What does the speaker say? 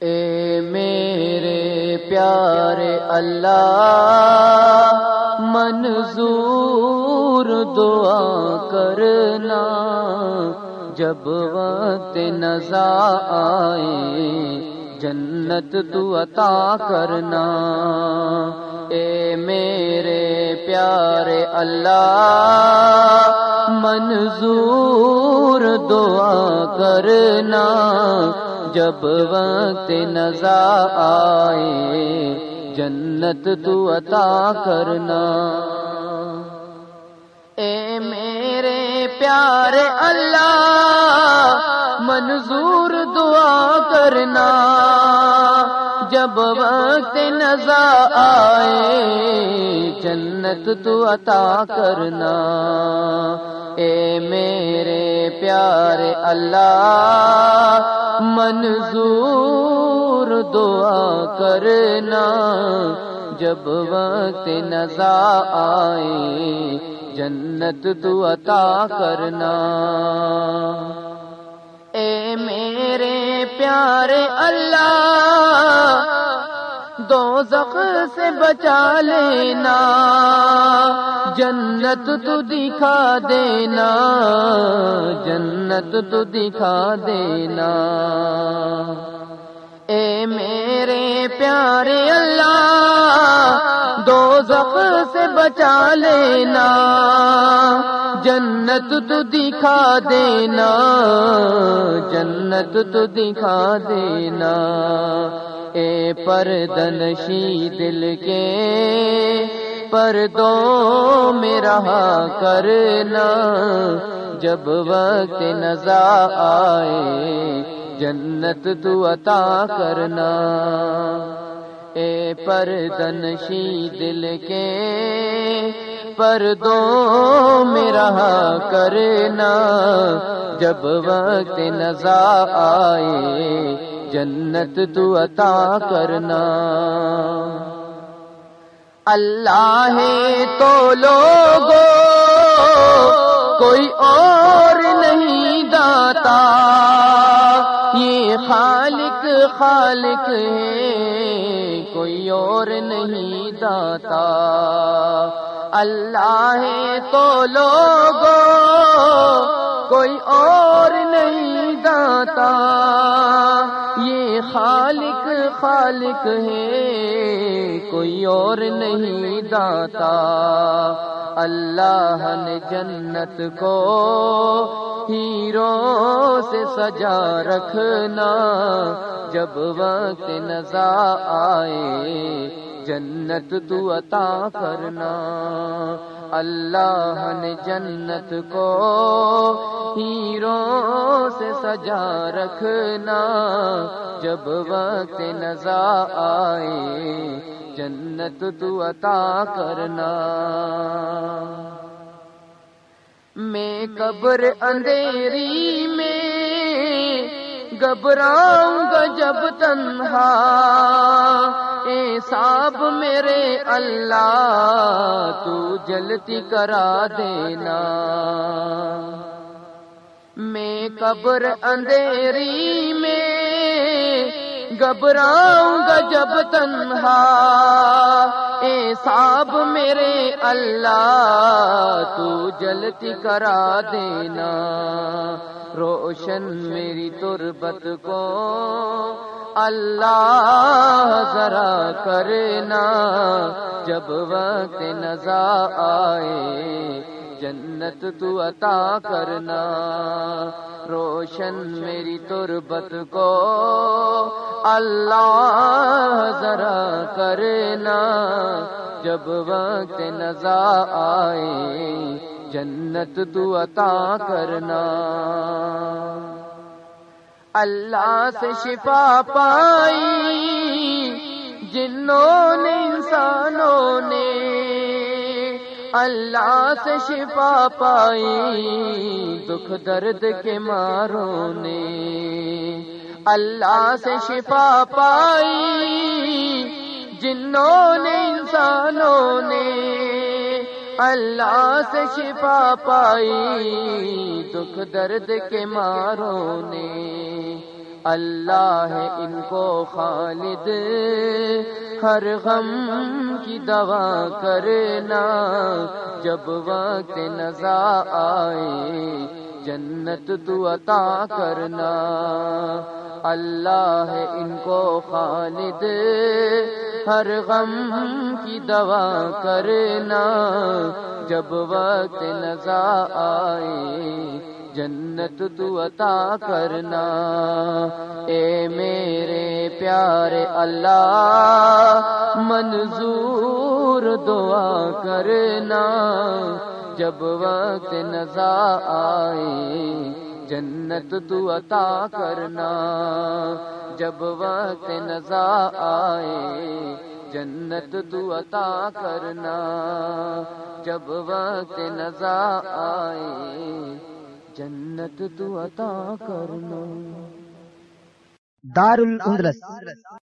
اے میرے پیارے اللہ، منظور دعا کرنا۔ جب وقت نزا آئے، جنت تو عطا کرنا۔ اے میرے پیارے اللہ، منظور دعا کرنا۔ جب وقت نزا آئے، جنت تو عطا کرنا۔ اے میرے پیارے اللہ، منظور دعا کرنا۔ جب وقت نظر آئے، جنت تو عطا کرنا۔ اے میرے پیارے اللہ منظور دعا کرنا جب وقت نزا آئے جنت تو عطا کرنا۔ اے میرے پیارے اللہ دو سے بچا لینا۔ جنت تو دکھا دینا۔ جنت تو دکھا دینا۔ اے میرے پیارے اللہ دو سے بچا لینا۔ جنت تو دکھا دینا۔ جنت تو دکھا دینا۔ پردنشی دل کے پردوں میں رہا کرنا۔ جب وقت نظر آئے، جنت تو عطا کرنا۔ اے پردنشی دل کے پردوں میں رہا کرنا۔ جب وقت نظر آئے جنت تو عطا کرنا۔ اللہ ہے تو لوگو کوئی اور نہیں داتا۔ یہ خالق خالق ہے، کوئی اور نہیں داتا۔ اللہ ہے تو لوگو کوئی اور نہیں داتا۔ خالق خالق ہے، کوئی اور نہیں داتا۔ اللہ نے جنت کو ہیرو سے سجا رکھنا۔ جب وقت نظر آئے، جنت تو عطا کرنا۔ اللہ نے جنت کو ہیرو سے سجا رکھنا۔ جب وقت نظر آئے، جنت تو عطا کرنا۔ میں قبر اندھیری میں گھبراؤں گا جب تنہا۔ اے صاحب میرے اللہ، تو جلتی کرا دینا۔ میں قبر اندھیری میں گھبراؤں گا جب تنہا۔ اے صاحب میرے اللہ، تو جلتی کرا دینا۔ روشن میری تربت کو اللہ ذرا کرنا۔ جب وقت نظر آئے جنت تو عطا کرنا۔ روشن میری تربت کو اللہ ذرا کرنا۔ جب وقت نظر آئے، جنت تو عطا کرنا۔ اللہ سے شفا پائی اللہ سے شفا پائی، دکھ درد کے ماروں نے۔ اللہ سے شفا پائی، جنوں نے، انسانوں نے۔ اللہ سے شفا پائی، دکھ درد کے ماروں نے۔ اللہ ہے ان کو خالد ہر غم کی دوا کرنا۔ جب وقت نظر آئے، جنت تو عطا کرنا۔ اللہ ہے ان کو خالد۔ ہر غم کی دوا کرنا۔ جب وقت نظر آئے جنت تو عطا کرنا۔ اے میرے پیارے اللہ، منظور دعا کرنا۔ جب وقت نظر آئے، جنت تو عطا کرنا۔ جب وقت نظر آئے، جنت تو عطا کرنا۔ جب وقت نظر آئے جنت تو عطا کرنا۔ دار الاندلس